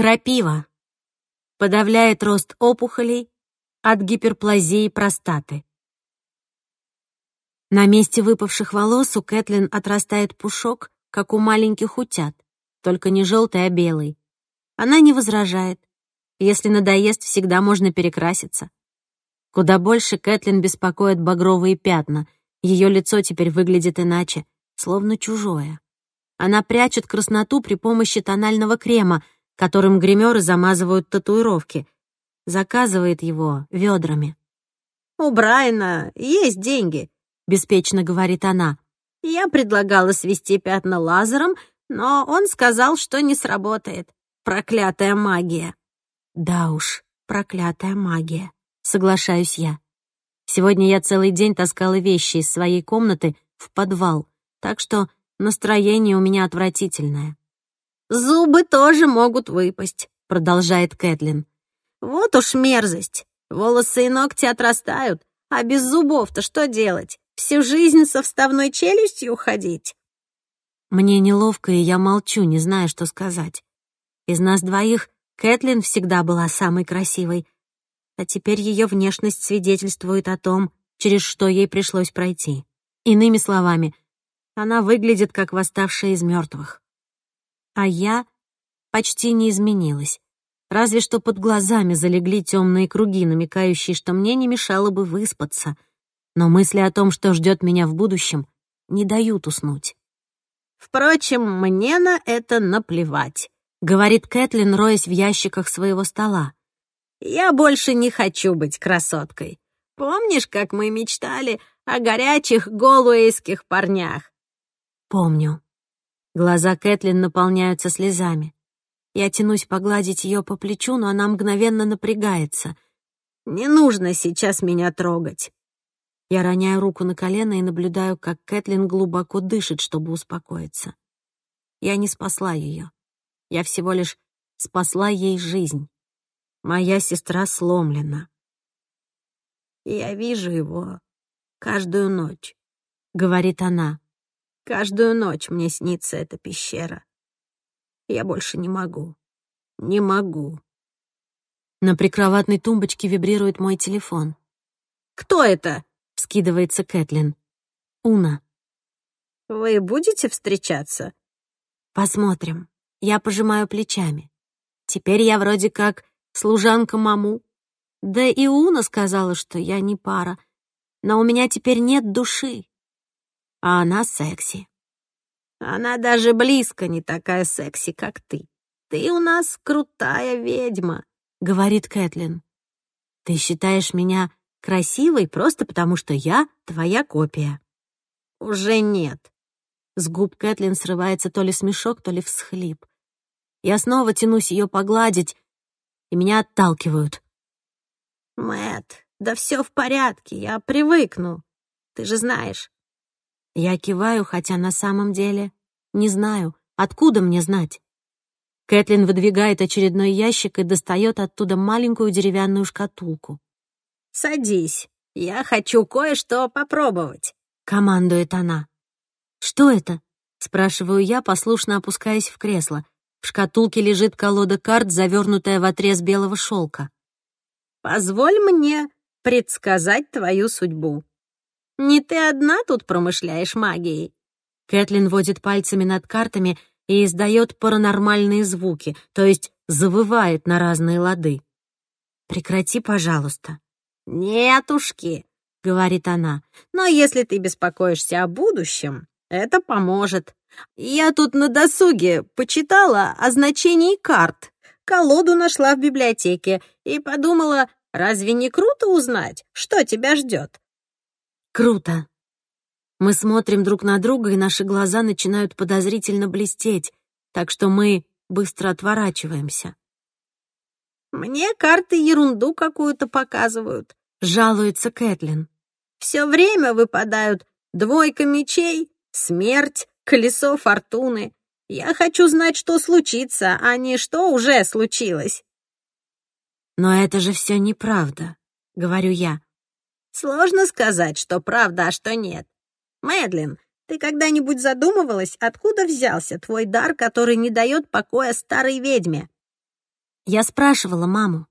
Крапива подавляет рост опухолей от гиперплазии простаты. На месте выпавших волос у Кэтлин отрастает пушок, как у маленьких утят, только не желтый, а белый. Она не возражает. Если надоест, всегда можно перекраситься. Куда больше Кэтлин беспокоит багровые пятна. Ее лицо теперь выглядит иначе, словно чужое. Она прячет красноту при помощи тонального крема — которым гримеры замазывают татуировки. Заказывает его ведрами. «У Брайана есть деньги», — беспечно говорит она. «Я предлагала свести пятна лазером, но он сказал, что не сработает. Проклятая магия». «Да уж, проклятая магия», — соглашаюсь я. Сегодня я целый день таскала вещи из своей комнаты в подвал, так что настроение у меня отвратительное. «Зубы тоже могут выпасть», — продолжает Кэтлин. «Вот уж мерзость. Волосы и ногти отрастают, а без зубов-то что делать? Всю жизнь со вставной челюстью ходить?» Мне неловко, и я молчу, не знаю, что сказать. Из нас двоих Кэтлин всегда была самой красивой, а теперь ее внешность свидетельствует о том, через что ей пришлось пройти. Иными словами, она выглядит как восставшая из мертвых. А я почти не изменилась. Разве что под глазами залегли темные круги, намекающие, что мне не мешало бы выспаться. Но мысли о том, что ждет меня в будущем, не дают уснуть. «Впрочем, мне на это наплевать», — говорит Кэтлин, роясь в ящиках своего стола. «Я больше не хочу быть красоткой. Помнишь, как мы мечтали о горячих голуэйских парнях?» «Помню», Глаза Кэтлин наполняются слезами. Я тянусь погладить ее по плечу, но она мгновенно напрягается. «Не нужно сейчас меня трогать!» Я роняю руку на колено и наблюдаю, как Кэтлин глубоко дышит, чтобы успокоиться. Я не спасла ее. Я всего лишь спасла ей жизнь. Моя сестра сломлена. «Я вижу его каждую ночь», — говорит она. Каждую ночь мне снится эта пещера. Я больше не могу. Не могу. На прикроватной тумбочке вибрирует мой телефон. «Кто это?» — скидывается Кэтлин. «Уна». «Вы будете встречаться?» «Посмотрим». Я пожимаю плечами. Теперь я вроде как служанка маму. Да и Уна сказала, что я не пара. Но у меня теперь нет души. А она секси. Она даже близко не такая секси, как ты. Ты у нас крутая ведьма, говорит Кэтлин. Ты считаешь меня красивой просто потому, что я твоя копия. Уже нет. С губ Кэтлин срывается то ли смешок, то ли всхлип. Я снова тянусь ее погладить, и меня отталкивают. Мэт, да все в порядке, я привыкну. Ты же знаешь, я киваю, хотя на самом деле не знаю, откуда мне знать. Кэтлин выдвигает очередной ящик и достает оттуда маленькую деревянную шкатулку. «Садись, я хочу кое-что попробовать», — командует она. «Что это?» — спрашиваю я, послушно опускаясь в кресло. В шкатулке лежит колода карт, завернутая в отрез белого шелка. «Позволь мне предсказать твою судьбу», не ты одна тут промышляешь магией. Кэтлин водит пальцами над картами и издает паранормальные звуки, то есть завывает на разные лады. Прекрати, пожалуйста. Нетушки, говорит она. Но если ты беспокоишься о будущем, это поможет. Я тут на досуге почитала о значении карт. Колоду нашла в библиотеке и подумала, разве не круто узнать, что тебя ждет? Круто. Мы смотрим друг на друга, и наши глаза начинают подозрительно блестеть, так что мы быстро отворачиваемся. «Мне карты ерунду какую-то показывают», — жалуется Кэтлин. «Все время выпадают двойка мечей, смерть, колесо фортуны. Я хочу знать, что случится, а не что уже случилось». «Но это же все неправда», — говорю я. Сложно сказать, что правда, а что нет. Мэдлин, ты когда-нибудь задумывалась, откуда взялся твой дар, который не дает покоя старой ведьме?» Я спрашивала маму,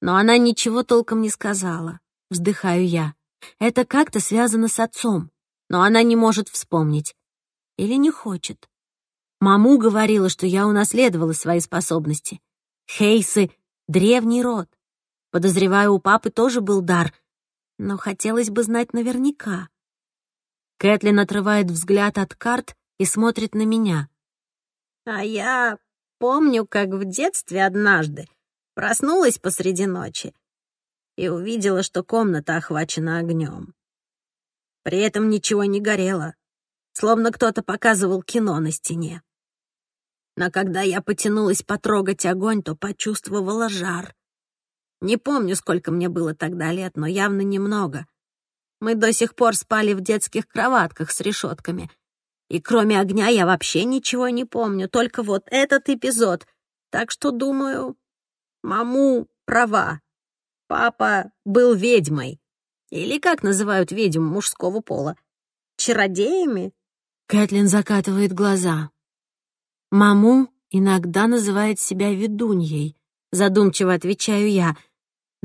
но она ничего толком не сказала. Вздыхаю я. Это как-то связано с отцом, но она не может вспомнить. Или не хочет. Маму говорила, что я унаследовала свои способности. Хейсы — древний род. Подозреваю, у папы тоже был дар — но хотелось бы знать наверняка. Кэтлин отрывает взгляд от карт и смотрит на меня. «А я помню, как в детстве однажды проснулась посреди ночи и увидела, что комната охвачена огнем. При этом ничего не горело, словно кто-то показывал кино на стене. Но когда я потянулась потрогать огонь, то почувствовала жар — не помню, сколько мне было тогда лет, но явно немного. Мы до сих пор спали в детских кроватках с решетками. И кроме огня я вообще ничего не помню, только вот этот эпизод. Так что, думаю, маму права. Папа был ведьмой. Или как называют ведьм мужского пола? Чародеями? Кэтлин закатывает глаза. Маму иногда называет себя ведуньей, задумчиво отвечаю я,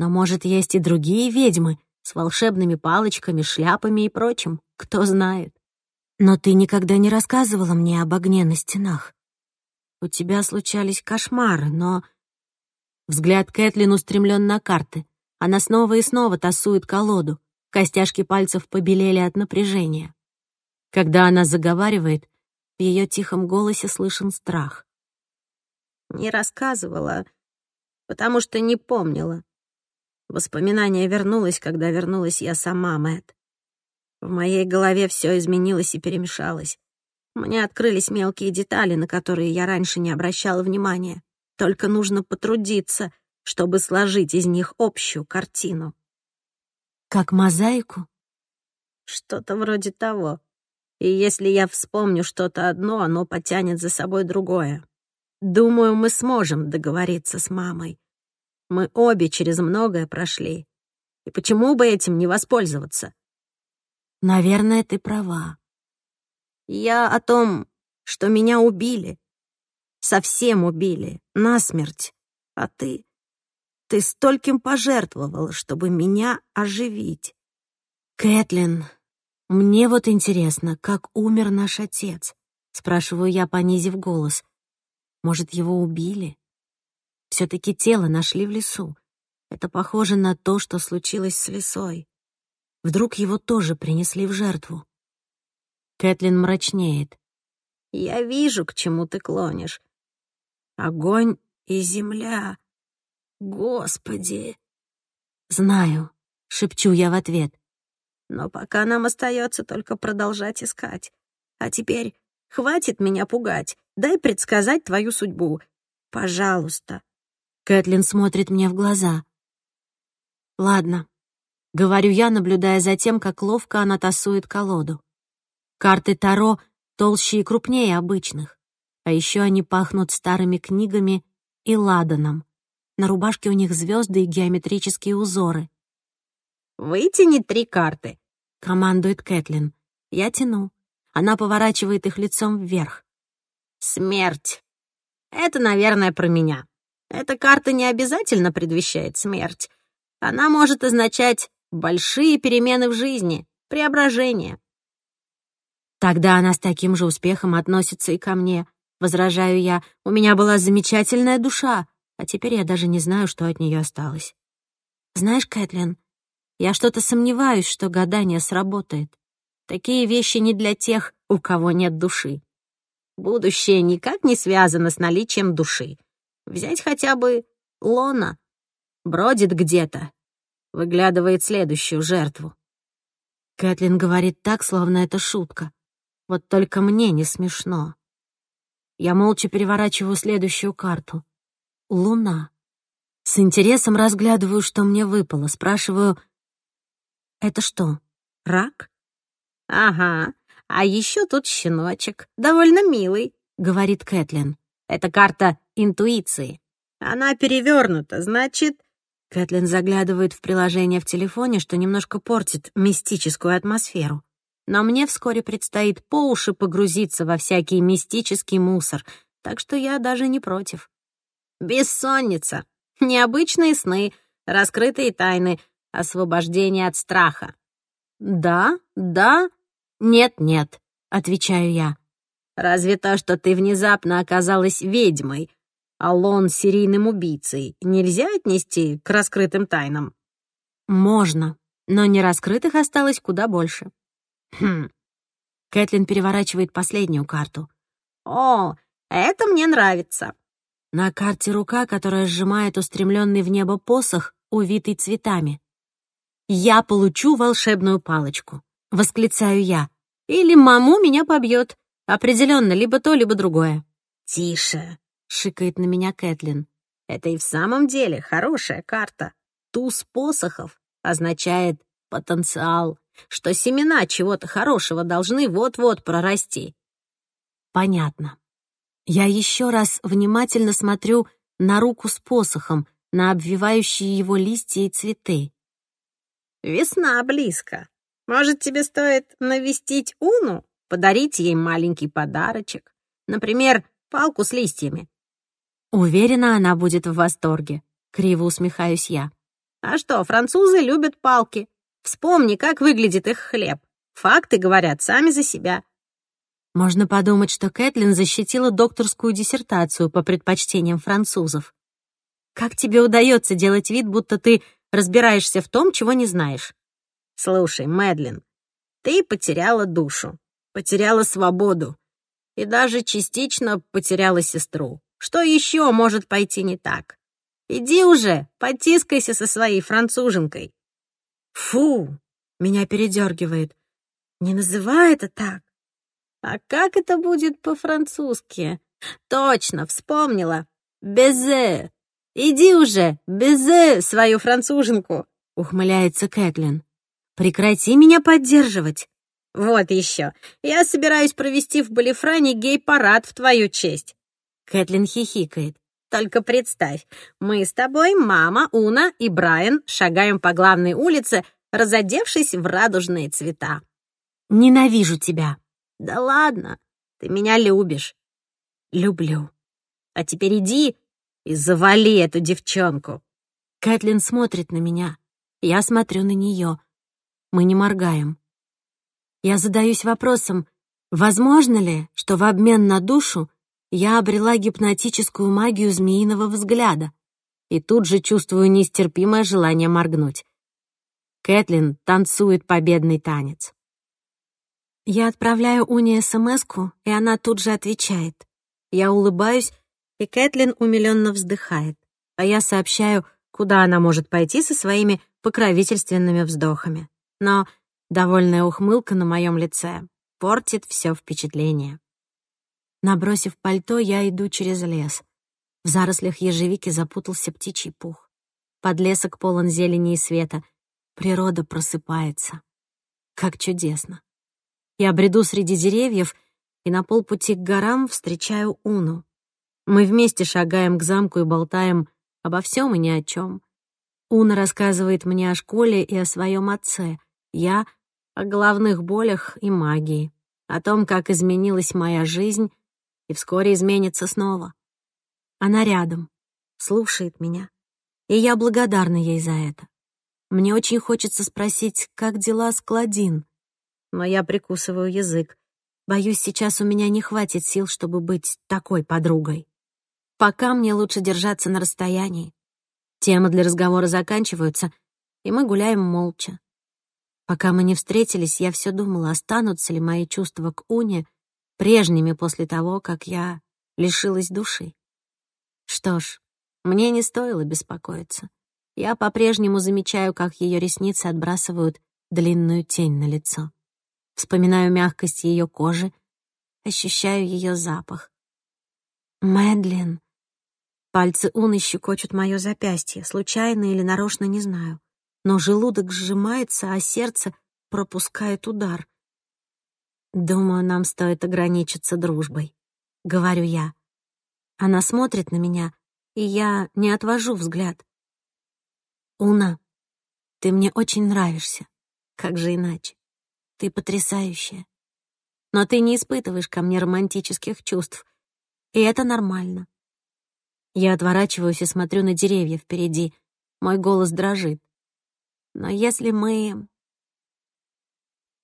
но, может, есть и другие ведьмы с волшебными палочками, шляпами и прочим, кто знает. Но ты никогда не рассказывала мне об огне на стенах. У тебя случались кошмары, но... Взгляд Кэтлин устремлен на карты. Она снова и снова тасует колоду. Костяшки пальцев побелели от напряжения. Когда она заговаривает, в ее тихом голосе слышен страх. «Не рассказывала, потому что не помнила. Воспоминание вернулось, когда вернулась я сама, Мэтт. В моей голове все изменилось и перемешалось. Мне открылись мелкие детали, на которые я раньше не обращала внимания. Только нужно потрудиться, чтобы сложить из них общую картину. Как мозаику? Что-то вроде того. И если я вспомню что-то одно, оно потянет за собой другое. Думаю, мы сможем договориться с мамой. Мы обе через многое прошли. И почему бы этим не воспользоваться? Наверное, ты права. Я о том, что меня убили. Совсем убили, насмерть. А ты... Ты стольким пожертвовал, чтобы меня оживить. Кэтлин, мне вот интересно, как умер наш отец? Спрашиваю я, понизив голос. Может, его убили? Все-таки тело нашли в лесу. Это похоже на то, что случилось с лисой. Вдруг его тоже принесли в жертву. Кэтлин мрачнеет. «Я вижу, к чему ты клонишь. Огонь и земля. Господи!» «Знаю», — шепчу я в ответ. «Но пока нам остается только продолжать искать. А теперь хватит меня пугать. Дай предсказать твою судьбу. Пожалуйста». Кэтлин смотрит мне в глаза. «Ладно», — говорю я, наблюдая за тем, как ловко она тасует колоду. Карты Таро толще и крупнее обычных, а еще они пахнут старыми книгами и ладаном. На рубашке у них звезды и геометрические узоры. «Вытяни три карты», — командует Кэтлин. Я тяну. Она поворачивает их лицом вверх. «Смерть. Это, наверное, про меня», эта карта не обязательно предвещает смерть. Она может означать большие перемены в жизни, преображение. Тогда она с таким же успехом относится и ко мне. Возражаю я, у меня была замечательная душа, а теперь я даже не знаю, что от нее осталось. Знаешь, Кэтлин, я что-то сомневаюсь, что гадание сработает. Такие вещи не для тех, у кого нет души. Будущее никак не связано с наличием души. Взять хотя бы Лона. Бродит где-то. Выглядывает следующую жертву. Кэтлин говорит так, словно это шутка. Вот только мне не смешно. Я молча переворачиваю следующую карту. Луна. С интересом разглядываю, что мне выпало. Спрашиваю, это что, рак? Ага, а еще тут щеночек. Довольно милый, говорит Кэтлин. Эта карта интуиции. Она перевернута, значит...» Кэтлин заглядывает в приложение в телефоне, что немножко портит мистическую атмосферу. Но мне вскоре предстоит по уши погрузиться во всякий мистический мусор, так что я даже не против. Бессонница, необычные сны, раскрытые тайны, освобождение от страха. «Да, да, нет-нет», — отвечаю я. «Разве то, что ты внезапно оказалась ведьмой, Алон серийным убийцей нельзя отнести к раскрытым тайнам? Можно, но нераскрытых осталось куда больше. Хм. Кэтлин переворачивает последнюю карту. О, это мне нравится. На карте рука, которая сжимает устремленный в небо посох, увитый цветами. «Я получу волшебную палочку», — восклицаю я. «Или маму меня побьет. Определенно, либо то, либо другое». «Тише», шикает на меня Кэтлин. Это и в самом деле хорошая карта. Туз посохов означает потенциал, что семена чего-то хорошего должны вот-вот прорасти. Понятно. Я еще раз внимательно смотрю на руку с посохом, на обвивающие его листья и цветы. «Весна близко. Может, тебе стоит навестить Уну, подарить ей маленький подарочек? Например, палку с листьями. Уверена, она будет в восторге. Криво усмехаюсь я. А что, французы любят палки. Вспомни, как выглядит их хлеб. Факты говорят сами за себя. Можно подумать, что Кэтлин защитила докторскую диссертацию по предпочтениям французов. Как тебе удается делать вид, будто ты разбираешься в том, чего не знаешь? Слушай, Мэдлин, ты потеряла душу, потеряла свободу и даже частично потеряла сестру. Что еще может пойти не так? Иди уже, потискайся со своей француженкой. Фу, меня передергивает. Не называй это так. А как это будет по-французски? Точно, вспомнила. Безе. Иди уже, безе свою француженку, ухмыляется Кэтлин. Прекрати меня поддерживать. Вот еще. Я собираюсь провести в Балифране гей-парад в твою честь. Кэтлин хихикает. Только представь, мы с тобой, мама, Уна и Брайан шагаем по главной улице, разодевшись в радужные цвета. Ненавижу тебя. Да ладно, ты меня любишь. Люблю. А теперь иди и завали эту девчонку. Кэтлин смотрит на меня. Я смотрю на нее. Мы не моргаем. Я задаюсь вопросом, возможно ли, что в обмен на душу я обрела гипнотическую магию змеиного взгляда и тут же чувствую нестерпимое желание моргнуть. Кэтлин танцует победный танец. Я отправляю Уне смс и она тут же отвечает. Я улыбаюсь, и Кэтлин умилённо вздыхает, а я сообщаю, куда она может пойти со своими покровительственными вздохами. Но довольная ухмылка на моем лице портит все впечатление. Набросив пальто, я иду через лес. В зарослях ежевики запутался птичий пух. Подлесок полон зелени и света. Природа просыпается. Как чудесно. Я бреду среди деревьев и на полпути к горам встречаю Уну. Мы вместе шагаем к замку и болтаем обо всем и ни о чем. Уна рассказывает мне о школе и о своем отце. Я — о главных болях и магии, о том, как изменилась моя жизнь и вскоре изменится снова. Она рядом, слушает меня, и я благодарна ей за это. Мне очень хочется спросить, как дела с Клодин, но я прикусываю язык. Боюсь, сейчас у меня не хватит сил, чтобы быть такой подругой. Пока мне лучше держаться на расстоянии. Темы для разговора заканчиваются, и мы гуляем молча. Пока мы не встретились, я все думала, останутся ли мои чувства к Уне прежними после того, как я лишилась души. Что ж, мне не стоило беспокоиться. Я по-прежнему замечаю, как ее ресницы отбрасывают длинную тень на лицо. Вспоминаю мягкость ее кожи, ощущаю ее запах. Мэдлин. Пальцы Уны щекочут мое запястье, случайно или нарочно, не знаю. Но желудок сжимается, а сердце пропускает удар. «Думаю, нам стоит ограничиться дружбой», — говорю я. Она смотрит на меня, и я не отвожу взгляд. «Уна, ты мне очень нравишься. Как же иначе? Ты потрясающая. Но ты не испытываешь ко мне романтических чувств, и это нормально». Я отворачиваюсь и смотрю на деревья впереди. Мой голос дрожит. «Но если мы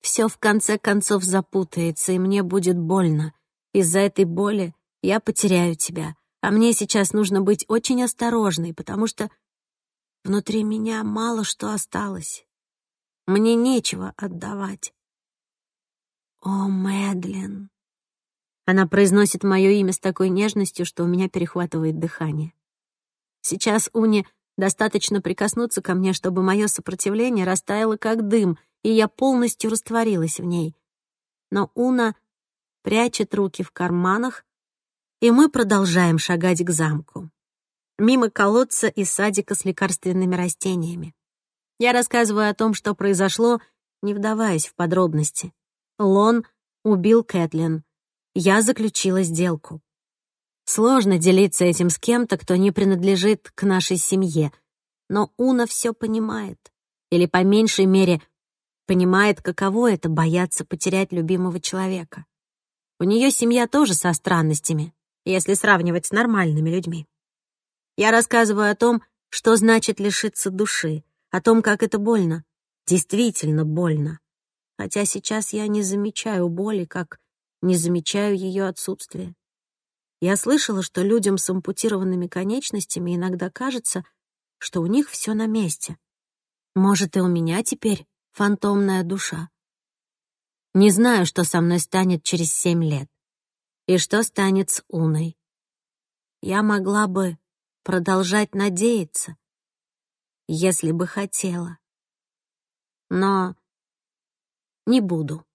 все в конце концов запутается, и мне будет больно. Из-за этой боли я потеряю тебя. А мне сейчас нужно быть очень осторожной, потому что внутри меня мало что осталось. Мне нечего отдавать. О, медлен. Она произносит мое имя с такой нежностью, что у меня перехватывает дыхание. Сейчас Уни достаточно прикоснуться ко мне, чтобы мое сопротивление растаяло как дым, и я полностью растворилась в ней. Но Уна прячет руки в карманах, и мы продолжаем шагать к замку. Мимо колодца и садика с лекарственными растениями. Я рассказываю о том, что произошло, не вдаваясь в подробности. Лон убил Кэтлин. Я заключила сделку. Сложно делиться этим с кем-то, кто не принадлежит к нашей семье, но Уна все понимает. Или, по меньшей мере, понимает, каково это — бояться потерять любимого человека. У нее семья тоже со странностями, если сравнивать с нормальными людьми. Я рассказываю о том, что значит лишиться души, о том, как это больно. Действительно больно. Хотя сейчас я не замечаю боли, как не замечаю ее отсутствия. Я слышала, что людям с ампутированными конечностями иногда кажется, что у них все на месте. Может, и у меня теперь фантомная душа. Не знаю, что со мной станет через семь лет и что станет с Уной. Я могла бы продолжать надеяться, если бы хотела. Но не буду.